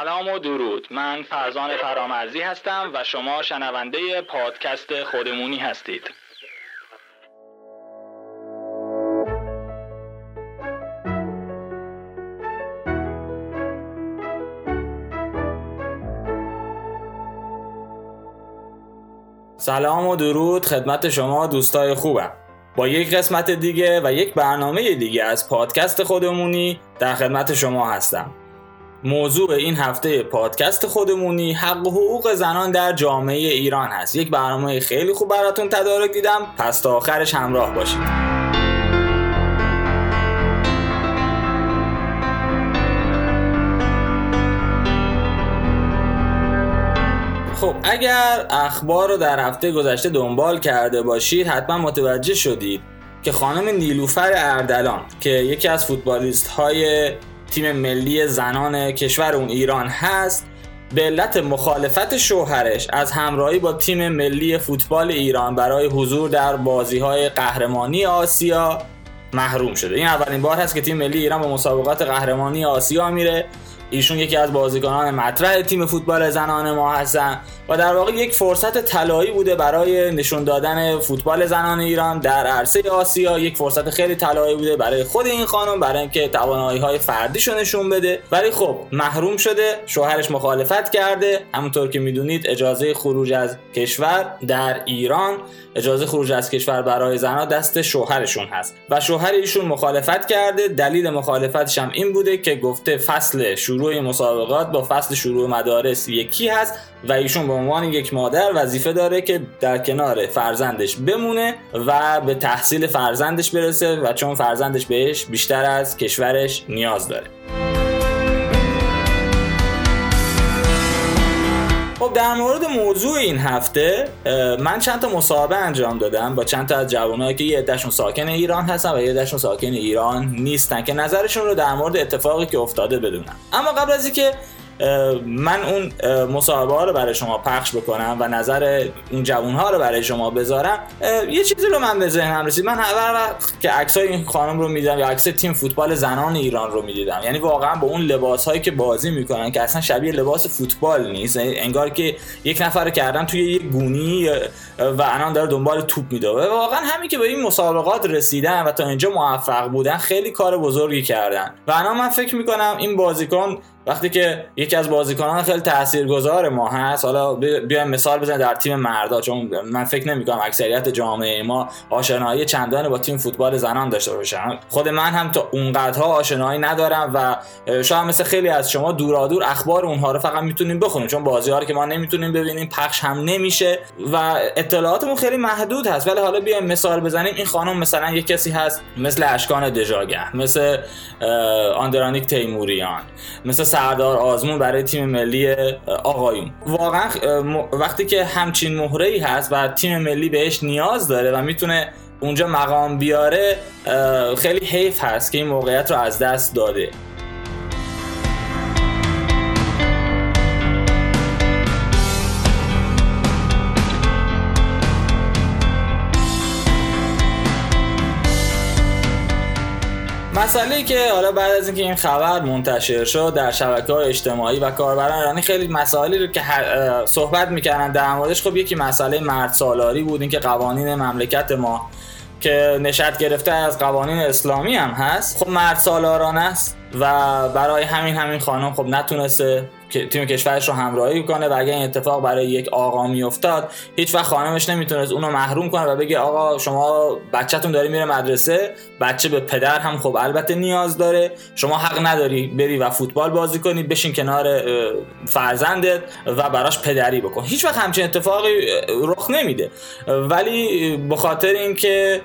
سلام و درود. من فرزان فرامرزی هستم و شما شنونده پادکست خودمونی هستید. سلام و درود خدمت شما دوستای خوبم. با یک قسمت دیگه و یک برنامه دیگه از پادکست خودمونی در خدمت شما هستم. موضوع این هفته پادکست خودمونی حق و حقوق زنان در جامعه ایران هست. یک برنامه خیلی خوب براتون تدارک دیدم. پس تا آخرش همراه باشید. خب اگر اخبار رو در هفته گذشته دنبال کرده باشید حتما متوجه شدید که خانم نیلوفر اردلان که یکی از فوتبالیست های تیم ملی زنان کشور اون ایران هست به علت مخالفت شوهرش از همراهی با تیم ملی فوتبال ایران برای حضور در بازی های قهرمانی آسیا محروم شده. این اولین بار هست که تیم ملی ایران به مسابقات قهرمانی آسیا میره. ایشون یکی از بازیکنان مطرح تیم فوتبال زنان ما هستن و در واقع یک فرصت طلایی بوده برای نشون دادن فوتبال زنان ایران در عرصه آسیا. یک فرصت خیلی طلایی بوده برای خود این خانم برای اینکه توانایی های فردیشو نشون بده. ولی خب محروم شده شوهرش مخالفت کرده. همونطور که می‌دونید اجازه خروج از کشور در ایران اجازه خروج از کشور برای زنها دست شوهرشون هست. و شوهر ایشون مخالفت کرده. دلیل مخالفتش هم این بوده که گفته فصل شروع مسابقات با فصل شروع مدارس یکی هست و ایشون به عنوان یک مادر وظیفه داره که در کنار فرزندش بمونه و به تحصیل فرزندش برسه و چون فرزندش بهش بیشتر از کشورش نیاز داره. خب در مورد موضوع این هفته من چند تا مصاحبه انجام دادم با چند تا از جوانایی که یه عدهشون ساکن ایران هستن و یه عدهشون ساکن ایران نیستن که نظرشون رو در مورد اتفاقی که افتاده بدونم اما قبل از اینکه من اون مصاحبه ها رو برای شما پخش بکنم و نظر اون جوون ها رو برای شما بذارم. یه چیزی رو من به ذهنم رسید. من هر وقت که عکس این خانم رو می‌دیدم یا عکس تیم فوتبال زنان ایران رو می‌دیدم. یعنی واقعا با اون لباس هایی که بازی می‌کنن که اصلا شبیه لباس فوتبال نیست. انگار که یک نفر کردن توی یک گونی و الان داره دنبال توپ میده. واقعا همین که به این مسابقات رسیدن و تا اینجا موفق بودن خیلی کار بزرگی کردن. و الان من فکر می‌کنم این بازیکن وقتی که یکی از بازیکنان خیلی تاثیرگذار ما هست حالا بیایم مثال بزنیم در تیم مردا چون من فکر نمی‌کنم اکثریت جامعه ما آشنایی چندانی با تیم فوتبال زنان داشته باشن. خود من هم تا اونقدرها آشنایی ندارم و شاید مثل خیلی از شما دورادور اخبار اونها رو فقط می‌تونیم بخونیم چون بازی ها رو که ما نمی‌تونیم ببینیم پخش هم نمیشه و اطلاعاتمون خیلی محدود هست. ولی حالا بیایم مثال بزنیم. این خانم مثلا یک کسی هست مثل اشکان دژاگه مثل آندرانیک تیموریان مثل سردار آزمون برای تیم ملی آقایون. واقعا وقتی که همچین مهره ای هست و تیم ملی بهش نیاز داره و می‌تونه اونجا مقام بیاره خیلی حیف هست که این موقعیت رو از دست داده. مسئله که حالا بعد از اینکه این خبر منتشر شد در شبکه های اجتماعی و کاربران ایرانی خیلی مسائلی رو که صحبت می‌کردن در موردش خب یکی مسئله مرد سالاری بود اینکه قوانین مملکت ما که نشد گرفته از قوانین اسلامی هم هست. خب مرد سالاران است و برای همین همین خانم خب نتونسته تیم کشورش رو همراهی کنه و اگر این اتفاق برای یک آقا میافتاد هیچ وقت خانمش نمی‌تونست اونو محروم کنه و بگه آقا شما بچهتون داری میره مدرسه بچه به پدر هم خب البته نیاز داره شما حق نداری بری و فوتبال بازی کنی بشین کنار فرزندت و براش پدری بکن. هیچ وقت همچین اتفاقی رخ نمیده. ولی به خاطر اینکه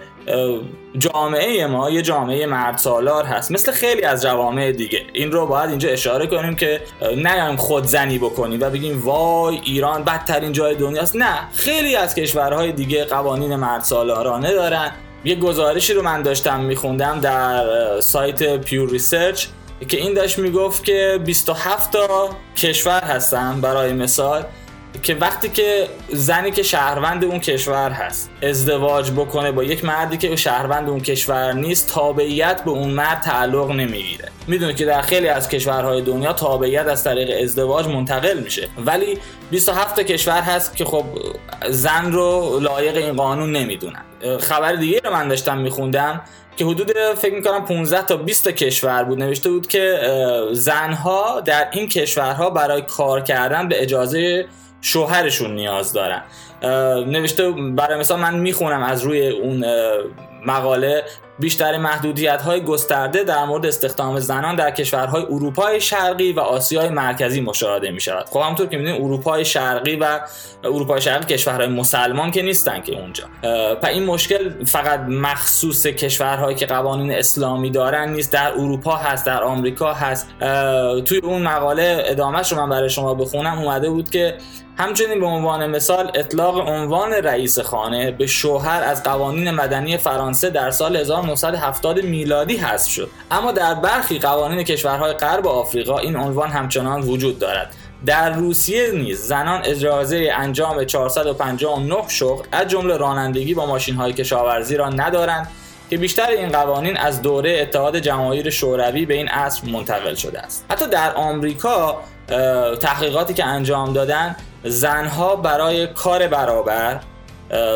جامعه ما یه جامعه مرد سالار هست. مثل خیلی از جوامع دیگه. این رو باید اینجا اشاره کنیم که نیایم خودزنی بکنیم و بگیم وای ایران بدترین جای دنیاست نه خیلی از کشورهای دیگه قوانین مرد سالارانه دارن. یه گزارشی رو من داشتم میخوندم در سایت Pew Research که این داشت می‌گفت که 27 تا کشور هستن برای مثال. که وقتی که زنی که شهروند اون کشور هست ازدواج بکنه با یک مردی که شهروند اون کشور نیست تابعیت به اون مرد تعلق نمی‌گیره. می‌دونید که در خیلی از کشورهای دنیا تابعیت از طریق ازدواج منتقل میشه. ولی 27 کشور هست که خب زن رو لایق این قانون نمی‌دونن. خبر دیگه رو من داشتم میخوندم که حدود فکر می‌کنم 15 تا 20 کشور بود. نوشته بود که زنها در این کشورها برای کار کردن به اجازه شوهرشون نیاز دارن. نوشته برای مثال من می‌خونم از روی اون مقاله بیشتر محدودیت های گسترده در مورد استخدام زنان در کشورهای اروپای شرقی و آسیای مرکزی مشاهده می شود خب همونطور که می‌دونید اروپای شرقی و اروپای شرقی کشورهای مسلمان که نیستن که اونجا. و این مشکل فقط مخصوص کشورهایی که قوانین اسلامی دارن نیست. در اروپا هست در آمریکا هست. توی اون مقاله ادامهش رو من برای شما بخونم. اومده بود که همچنین به عنوان مثال اطلاق عنوان رئیس خانه به شوهر از قوانین مدنی فرانسه در سال 1970 میلادی حذف شد. اما در برخی قوانین کشورهای غرب آفریقا این عنوان همچنان وجود دارد. در روسیه نیز زنان اجازه انجام 459 شغل از جمله رانندگی با ماشین های کشاورزی را ندارند که بیشتر این قوانین از دوره اتحاد جماهیر شوروی به این عصر منتقل شده است. حتی در آمریکا تحقیقاتی که انجام دادن زنها برای کار برابر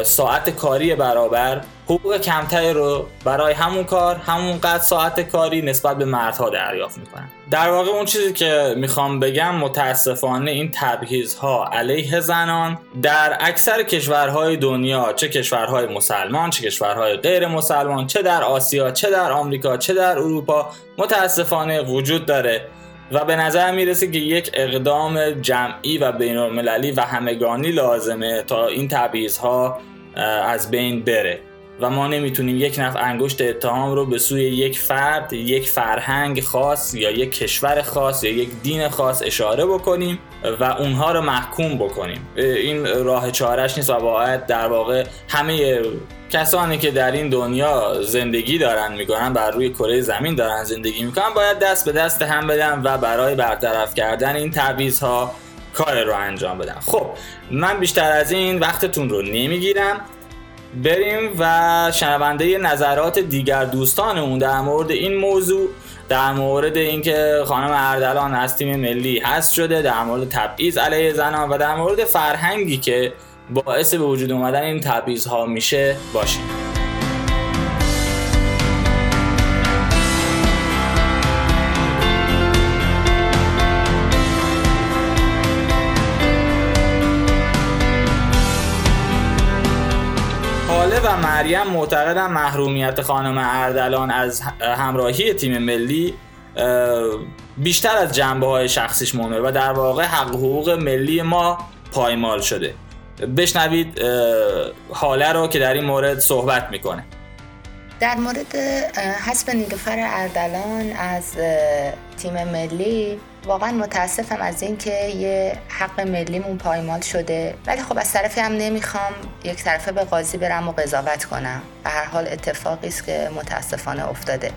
ساعت کاری برابر حقوق کمتری رو برای همون کار همون قد ساعت کاری نسبت به مردها دریافت می‌کنن. در واقع اون چیزی که می‌خوام بگم متاسفانه این ها علیه زنان در اکثر کشورهای دنیا چه کشورهای مسلمان چه کشورهای غیر مسلمان چه در آسیا چه در آمریکا چه در اروپا متاسفانه وجود داره و به نظر می‌رسه که یک اقدام جمعی و بین المللی و همگانی لازمه تا این تبعیض ها از بین بره. و ما نمی‌تونیم یک نفع انگشت اتهام رو به سوی یک فرد یک فرهنگ خاص یا یک کشور خاص یا یک دین خاص اشاره بکنیم و اونها رو محکوم بکنیم. این راه چارش نیست و باید در واقع همه کسانی که در این دنیا زندگی دارن می‌کنن بر روی کره زمین دارن زندگی می‌کنن باید دست به دست هم بدن و برای برطرف کردن این تعویض ها کار رو انجام بدن. خب من بیشتر از این وقتتون رو نمی‌گیرم. بریم و شنونده نظرات دیگر دوستانمون در مورد این موضوع در مورد اینکه خانم اردلان از تیم ملی هست شده در مورد تبعیض علیه زنان و در مورد فرهنگی که باعث به وجود اومدن این تبعیض ها میشه باشیم. مریم معتقدن محرومیت خانم اردلان از همراهی تیم ملی بیشتر از جنبه های شخصیش مهمه و در واقع حق حقوق ملی ما پایمال شده. بشنوید حاله رو که در این مورد صحبت می‌کنه. در مورد حسب نیلوفر اردلان از تیم ملی واقعا متاسفم از اینکه یه حق ملیمون پایمال شده. ولی خب از طرفی هم نمی‌خوام یک طرفه به قاضی برم و قضاوت کنم. به هر حال اتفاقی است که متاسفانه افتاده.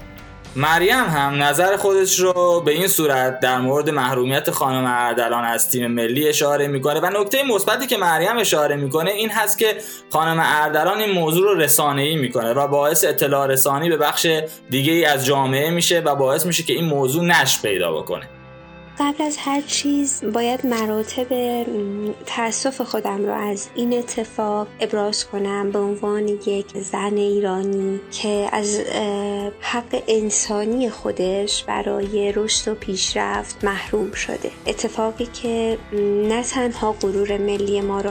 مریم هم نظر خودش رو به این صورت در مورد محرومیت خانم اردلان از تیم ملی اشاره می‌کنه و نکته مثبتی که مریم اشاره می‌کنه این هست که خانم اردلان این موضوع رو رسانه ای می‌کنه و باعث اطلاع رسانی به بخش دیگه ای از جامعه میشه و باعث میشه که این موضوع نش پیدا بکنه. قبل از هر چیز باید مراتب تاسف خودم رو از این اتفاق ابراز کنم به عنوان یک زن ایرانی که از حق انسانی خودش برای رشد و پیشرفت محروم شده. اتفاقی که نه تنها غرور ملی ما رو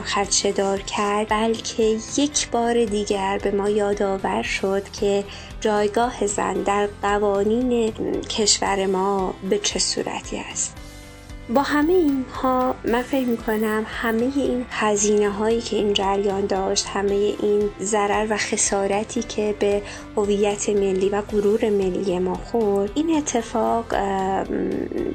دار کرد بلکه یک بار دیگر به ما یادآور شد که جایگاه زن در قوانین کشور ما به چه صورتی است؟ با همه اینها من فکر می‌کنم همه این هزینه هایی که این جریان داشت همه این ضرر و خسارتی که به هویت ملی و غرور ملی ما خورد این اتفاق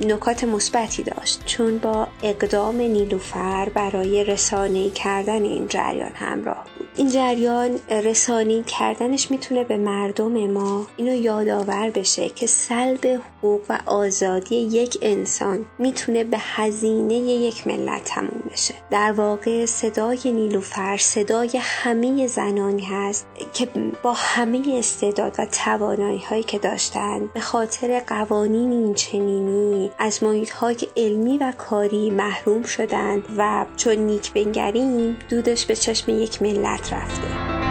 نکات مثبتی داشت. چون با اقدام نیلوفر برای رسانه کردن این جریان همراه بود. این جریان رسانی کردنش می‌تونه به مردم ما اینو یادآور بشه که سلب حقوق و آزادی یک انسان می‌تونه به هزینه یک ملت تموم بشه. در واقع صدای نیلوفر صدای همه زنانی هست که با همه استعداد و توانایی هایی که داشتن به خاطر قوانین این چنینی از محیط های علمی و کاری محروم شدند و چون نیک بنگریم دودش به چشم یک ملت رفته.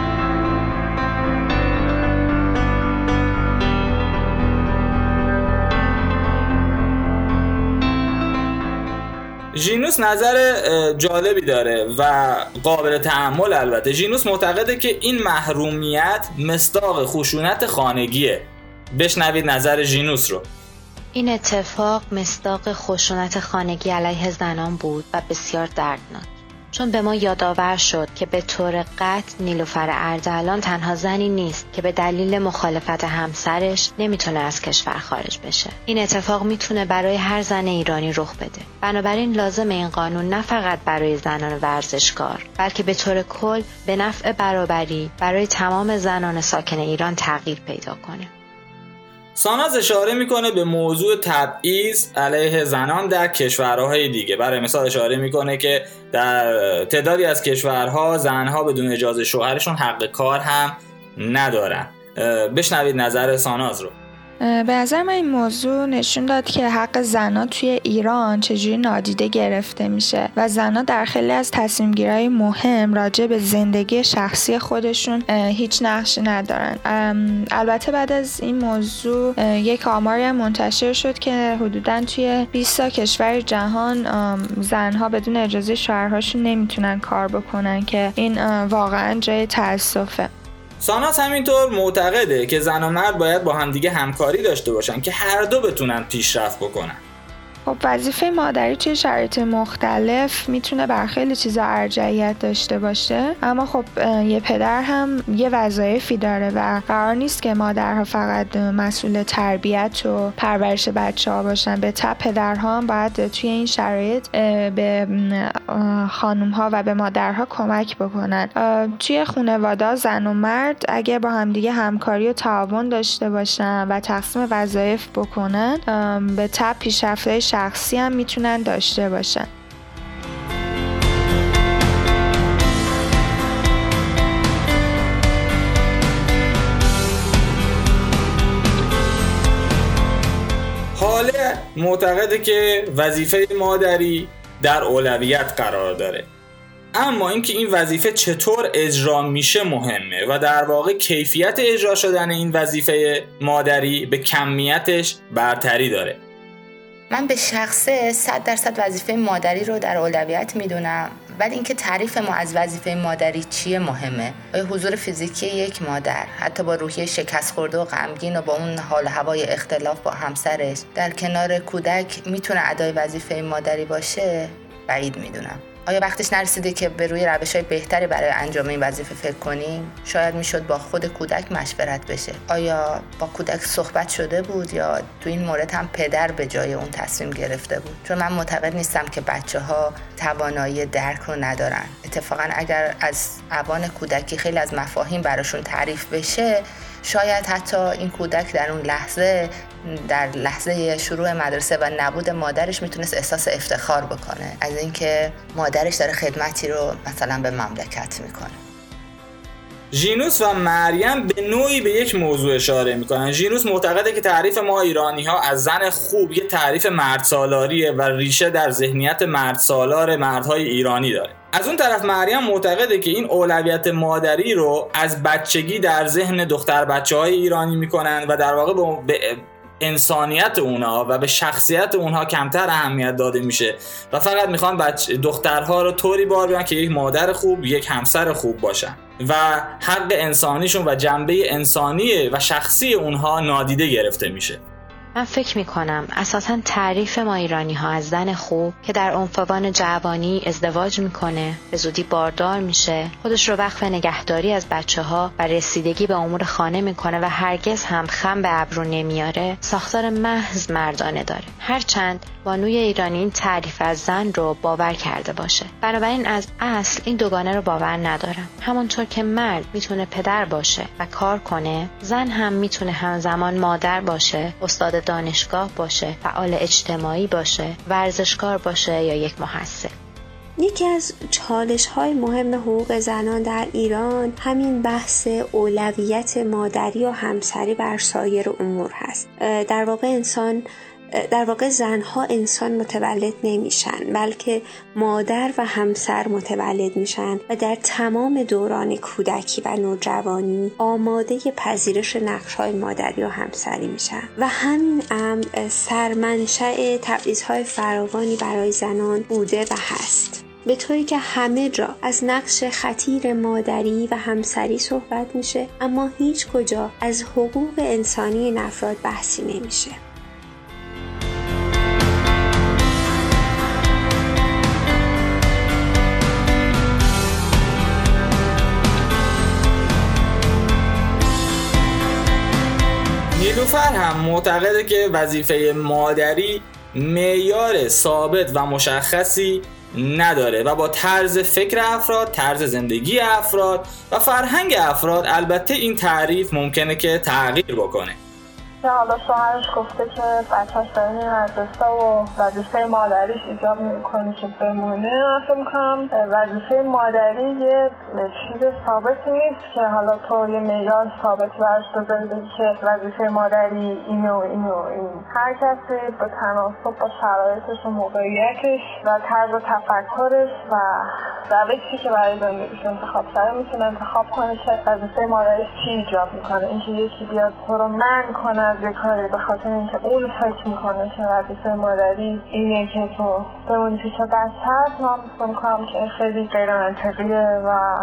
ژینوس نظر جالبی داره و قابل تحمل البته. ژینوس معتقده که این محرومیت مصداق خشونت خانگیه. بشنوید نظر ژینوس رو. این اتفاق مصداق خشونت خانگی علیه زنان بود و بسیار دردناک. چون به ما یادآور شد که به طور قطع نیلوفر اردلان تنها زنی نیست که به دلیل مخالفت همسرش نمی‌تونه از کشور خارج بشه. این اتفاق می‌تونه برای هر زن ایرانی رخ بده. بنابراین لازم این قانون نه فقط برای زنان ورزشکار بلکه به طور کل به نفع برابری برای تمام زنان ساکن ایران تغییر پیدا کنه. ساناز اشاره می‌کنه به موضوع تبعیض علیه زنان در کشورهای دیگه. برای مثال اشاره می‌کنه که در تعدادی از کشورها زنها بدون اجازه شوهرشون حق کار هم ندارن. بشنوید نظر ساناز رو. به نظر من این موضوع نشون داد که حق زنها توی ایران چجوری نادیده گرفته میشه و زنها در خیلی از تصمیم مهم راجع به زندگی شخصی خودشون هیچ نقشی ندارن. البته بعد از این موضوع یک آماری هم منتشر شد که حدودا توی 20 تا کشور جهان زنها بدون اجازه شوهرهاشون نمی‌تونن کار بکنن که این واقعا جای تاسفه ساناس همینطور معتقده که زن و مرد باید با همدیگه همکاری داشته باشن که هر دو بتونن پیشرفت بکنن. خب وظیفه مادری توی شرایط مختلف می‌تونه بر خیلی چیزا ارجعیت داشته باشه. اما خب یه پدر هم یه وظایفی داره و قرار نیست که مادرها فقط مسئول تربیت و پرورش بچه ها باشن. به تب پدرها هم باید توی این شرایط به خانوم ها و به مادرها کمک بکنن. توی خانواده زن و مرد اگر با همدیگه همکاری و تعاون داشته باشن و تقسیم وظایف بکنن به تب پیشرفته شخصی هم می‌تونن داشته باشن. حاله معتقده که وظیفه مادری در اولویت قرار داره. اما اینکه این وظیفه چطور اجرا میشه مهمه و در واقع کیفیت اجرا شدن این وظیفه مادری به کمیتش برتری داره. من به شخصه صد درصد وظیفه مادری رو در اولویت می‌دونم. ولی اینکه تعریف ما از وظیفه مادری چیه مهمه. آیا حضور فیزیکی یک مادر حتی با روحیه شکست خورده و غمگین و با اون حال هوای اختلاف با همسرش در کنار کودک می‌تونه ادای وظیفه مادری باشه؟ بعید می‌دونم. آیا وقتش نرسیده که به روی روش های بهتری برای انجام این وظیفه فکر کنیم؟ شاید می‌شد با خود کودک مشورت بشه. آیا با کودک صحبت شده بود یا تو این مورد هم پدر به جای اون تصمیم گرفته بود؟ چون من معتقد نیستم که بچه ها توانایی درک رو ندارن. اتفاقا اگر از اوان کودکی خیلی از مفاهیم براشون تعریف بشه شاید حتی این کودک در اون لحظه در لحظه شروع مدرسه و نبود مادرش می‌تونست احساس افتخار بکنه. از اینکه مادرش داره خدمتی رو مثلا به مملکت می‌کنه. ژینوس و مریم به نوعی به یک موضوع اشاره می‌کنن. ژینوس معتقده که تعریف ما ایرانی ها از زن خوب یه تعریف مرد سالاریه و ریشه در ذهنیت مرد سالار مردهای ایرانی داره. از اون طرف مریم معتقده که این اولویت مادری رو از بچگی در ذهن دختر بچه های ایرانی می‌کنن و در واقع به انسانیت اونها و به شخصیت اونها کمتر اهمیت داده میشه. و فقط می‌خوان بچه دخترها رو طوری بار بیان که یک مادر خوب یک همسر خوب باشن. و حق انسانیشون و جنبه انسانی و شخصی اونها نادیده گرفته میشه. من فکر می کنم اساسا تعریف ما ایرانی ها از زن خوب که در عنفوان جوانی ازدواج می‌کنه به زودی باردار میشه خودش رو وقف نگهداری از بچه ها و رسیدگی به امور خانه می‌کنه و هرگز هم خم به ابرو نمیاره ساختار محض مردانه داره. هرچند بانوی ایرانی این تعریف از زن رو باور کرده باشه. بنابراین از اصل این دوگانه رو باور ندارم. همانطور که مرد می‌تونه پدر باشه و کار کنه زن هم می‌تونه همزمان مادر باشه استاد دانشگاه باشه فعال اجتماعی باشه ورزشکار باشه یا یک محصل یکی از چالش های مهم حقوق زنان در ایران همین بحث اولویت مادری و همسری بر سایر امور هست. در واقع انسان در واقع زنها انسان متولد نمیشن بلکه مادر و همسر متولد میشن و در تمام دوران کودکی و نوجوانی آماده پذیرش نقش های مادری و همسری میشن. و همین امر سرمنشأ تبعیضهای فراوانی برای زنان بوده و هست. به طوری که همه جا از نقش خطیر مادری و همسری صحبت میشه اما هیچ کجا از حقوق انسانی این افراد بحثی نمیشه. نیلوفر هم معتقده که وظیفه مادری معیار ثابت و مشخصی نداره و با طرز فکر افراد، طرز زندگی افراد و فرهنگ افراد البته این تعریف ممکنه که تغییر بکنه. که حالا شوهرش گفته که بچهش این مدرسه و وظیفه مادریش ایجاب می‌کنه که بمونه. من فکر می‌کنم وظیفه مادری یه چیز ثابتی نیست که حالا تو یه معیار ثابتی برش بذاری که وظیفه مادری اینو اینو این هر کسی به تناسب با شرایطش و موقعیتش و طرز تفکرش و روشی که برای زندگیش انتخاب کرده می‌تونه انتخاب کنه که وظیفه مادریش چی ایجاب می‌کنه. اینکه یکی بیاد تو رو من کنه از یه کاری به خاطر اینکه اون فکر می‌کنه که وظیفه مادری اینه که تو بمونی پیش بچه هست من می‌کنم که خیلی غیر منطقیه و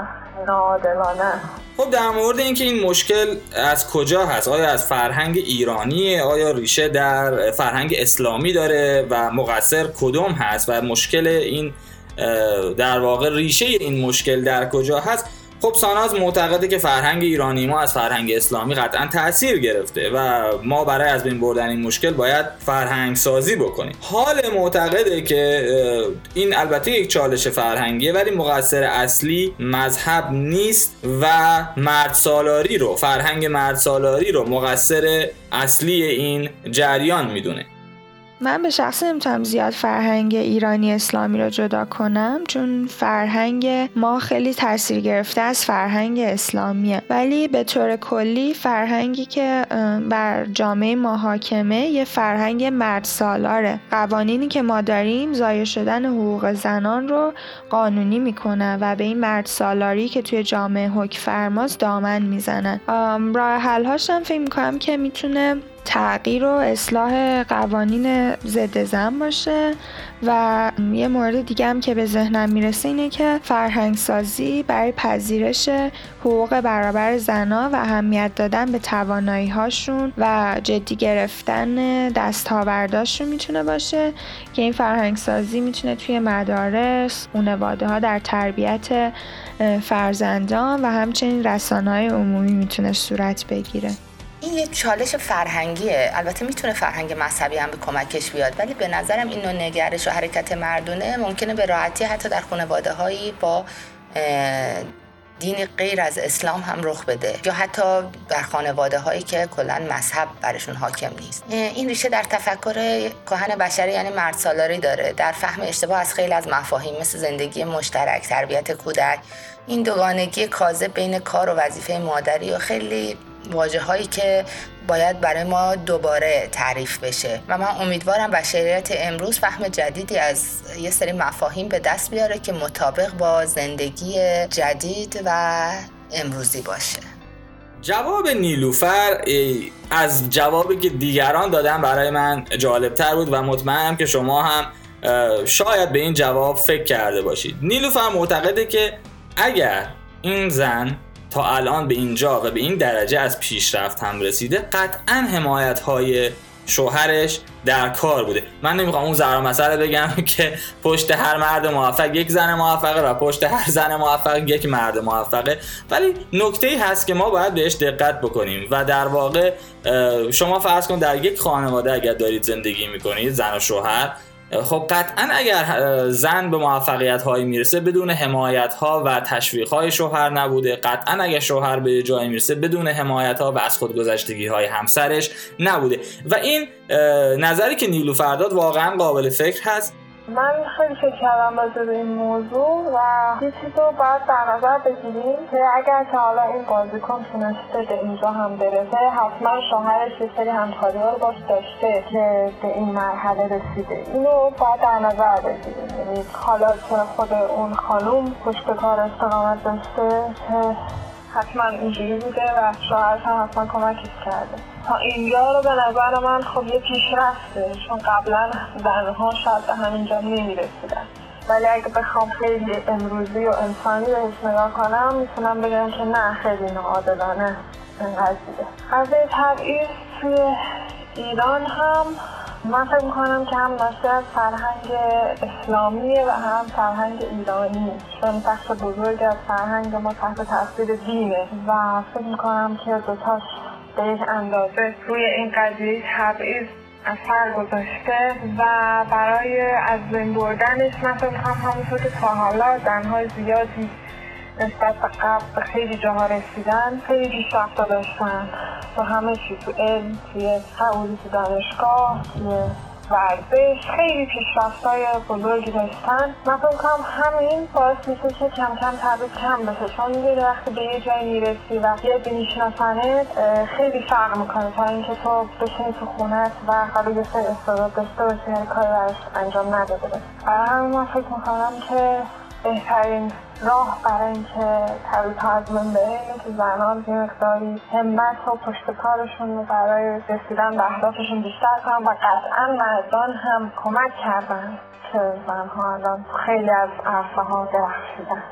ناعادلانه. خب در مورد اینکه این مشکل از کجا هست؟ آیا از فرهنگ ایرانیه؟ آیا ریشه در فرهنگ اسلامی داره و مقصر کدوم هست و مشکل این در واقع ریشه این مشکل در کجا هست؟ خب ساناز معتقده که فرهنگ ایرانی ما از فرهنگ اسلامی قطعا تاثیر گرفته و ما برای از بین بردن این مشکل باید فرهنگ سازی بکنیم. حال معتقده که این البته یک چالش فرهنگیه ولی مقصر اصلی مذهب نیست و مرد سالاری رو فرهنگ مرد سالاری رو مقصر اصلی این جریان می‌دونه. من به شخص نمی‌تونم زیاد فرهنگ ایرانی اسلامی را جدا کنم چون فرهنگ ما خیلی تاثیر گرفته از فرهنگ اسلامیه. ولی به طور کلی فرهنگی که بر جامعه ما حاکمه یه فرهنگ مرد سالاره قوانینی که ما داریم ضایع شدن حقوق زنان رو قانونی می‌کنه و به این مرد سالاری که توی جامعه حکم فرماز دامن می‌زنن. راه حل هاشم فکر می‌کنم که می‌تونه تغییر و اصلاح قوانین ضد زن باشه و یه مورد دیگه هم که به ذهنم می‌رسه اینه که فرهنگ سازی برای پذیرش حقوق برابر زنا و اهمیت دادن به توانایی هاشون و جدی گرفتن دستاورداشون می‌تونه باشه که این فرهنگ سازی می‌تونه توی مدارس، خانواده ها در تربیت فرزندان و همچنین رسانه های عمومی می‌تونه صورت بگیره. این یه چالش فرهنگیه. البته می‌تونه فرهنگ مذهبی هم به کمکش بیاد ولی به نظرم این نوع نگرش و حرکت مردونه ممکنه به راحتی حتی در خانواده هایی با دین غیر از اسلام هم رخ بده. یا حتی در خانواده هایی که کلا مذهب برشون حاکم نیست. این ریشه در تفکر کهن بشری یعنی مرد سالاری داره. در فهم اشتباه از خیلی از مفاهیم مثل زندگی مشترک تربیت کودک این دوگانگی کاذب بین کار و وظیفه مادری و خیلی واجه هایی که باید برای ما دوباره تعریف بشه. و من امیدوارم بشریت امروز فهم جدیدی از یه سری مفاهیم به دست بیاره که مطابق با زندگی جدید و امروزی باشه. جواب نیلوفر از جوابی که دیگران دادن برای من جالبتر بود و مطمئنم که شما هم شاید به این جواب فکر کرده باشید. نیلوفر معتقده که اگر این زن تا الان به اینجا و به این درجه از پیشرفت هم رسیده قطعا حمایت های شوهرش در کار بوده. من نمی‌خوام اون ذرا مسئله بگم که پشت هر مرد موفق یک زن موفقه و پشت هر زن موفق یک مرد موفقه. ولی نکته ای هست که ما باید بهش دقت بکنیم و در واقع شما فرض کن در یک خانواده اگر دارید زندگی می‌کنید زن و شوهر خب قطعا اگر زن به موفقیت هایی می‌رسه بدون حمایت ها و تشویق های شوهر نبوده. قطعا اگر شوهر به جایی می‌رسه بدون حمایت ها و از خودگذشتگی های همسرش نبوده. و این نظری که نیلو فرداد واقعا قابل فکر هست. من خیلی فکر کردم راجع به این موضوع و یه چیز رو باید در نظر بگیریم که اگر که حالا این بازیکن تونسته به اینجا هم برسه حتما شوهرش یه سری همکاری رو باش داشته که به این مرحله رسیده. اینو باید در نظر بگیریم. یعنی حالا که خود اون خانوم پشت کار استقامت داشته که حتما اینجوری بوده و شوهرش هم حتما کمکش کرده. اینجا رو به نظر من خب یه پیشرفته چون قبلا زنها شاید به همینجا نمی‌رسیدن ولی اگه بخوام خیلی امروزی و انسانی بهش نگاه کنم می‌تونم بگم که نه خیلی ناعادلانه این قضیه قضیه تبعیض توی ایران هم من فکر می‌کنم که هم ناشی از فرهنگ اسلامیه و هم فرهنگ ایرانی چون بخش بزرگی از فرهنگ ما تحت تاثیر دینه. و فکر می‌کنم که دوتاش به یک اندازه روی این قضیه تبعیض اثر گذاشته و برای از بین بردنش فکر می‌کنم همونطور که تا حالا زنهای زیادی نسبت به قبل خیلی جاها رسیدن خیلی پیشرفت داشتن. تو همه چی تو علم توی قبولی تو دانشگاه توی ورزش خیلی پیشرفت های بزرگی داشتن من فکر کنم همین باعث میشه که کم کم تبعیض کم بشه. چون می‌دونی وقتی به یه جایی می‌رسی و یه میشناسنت خیلی فرق می‌کنه تا اینکه تو بشینی تو خونت و حالا یه سری استعداد داشته باشی کاری براش انجام نداده برای همین من فکر می‌کنم که بهترین راه برای اینکه ها از من بره اینه که زنان یه مقداری همت و پشت کارشون رو برای رسیدن به اهدافشون بیشتر کنن و قطعا مردان هم کمک کردن که زنها الان خیلی از عرصه ها درخشیدن.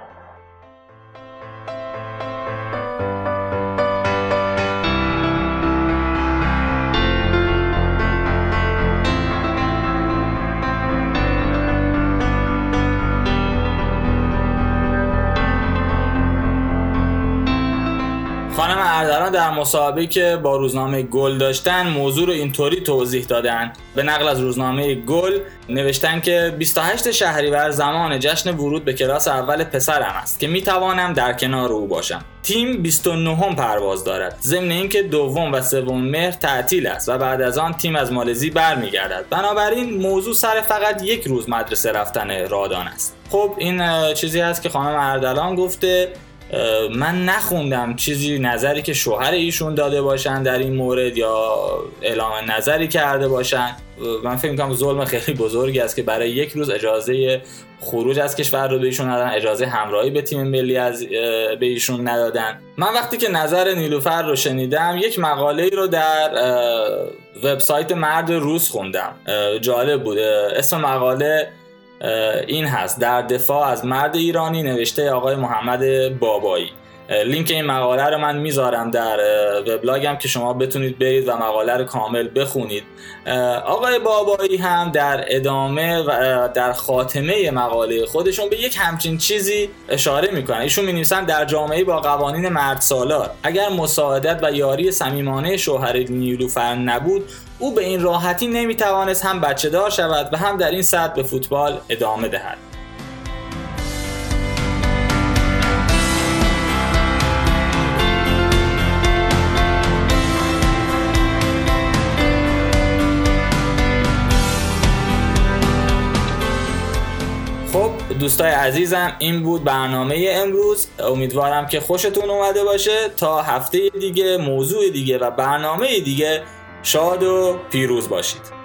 اردلان در مسابقه که با روزنامه گل داشتن موضوع رو اینطوری توضیح دادن. به نقل از روزنامه گل نوشتن که 28 شهریور زمان جشن ورود به کلاس اول پسرم است که می‌توانم در کنار او باشم. تیم 29 هم پرواز دارد. ضمن اینکه دوم و سوم مهر تعطیل است و بعد از آن تیم از مالزی برمیگردد. بنابراین موضوع سر فقط یک روز مدرسه رفتن رادان است. خب این چیزی است که خانم اردلان گفته. من نخوندم چیزی نظری که شوهر ایشون داده باشن در این مورد یا اعلام نظری کرده باشن. من فکر می‌کنم ظلم خیلی بزرگی است که برای یک روز اجازه خروج از کشور رو به ایشون ندادن اجازه همراهی به تیم ملی از به ایشون ندادن. من وقتی که نظر نیلوفر رو شنیدم یک مقاله رو در وبسایت مرد روز خوندم. جالب بود. اسم مقاله این هست. در دفاع از مرد ایرانی نوشته آقای محمد بابایی. لینک این مقاله رو من می‌ذارم در وبلاگم که شما بتونید برید و مقاله رو کامل بخونید. آقای بابایی هم در ادامه و در خاتمه مقاله خودشون به یک همچین چیزی اشاره می‌کنن. ایشون می در جامعه با قوانین مرد سالار اگر مساعدت و یاری صمیمانه شوهر نیلوفر نبود او به این راحتی نمی‌توانست هم بچه دار شود و هم در این سطح به فوتبال ادامه دهد. خب دوستای عزیزم این بود برنامه امروز. امیدوارم که خوشتون اومده باشه. تا هفته دیگه موضوع دیگه و برنامه دیگه شاد و پیروز باشید.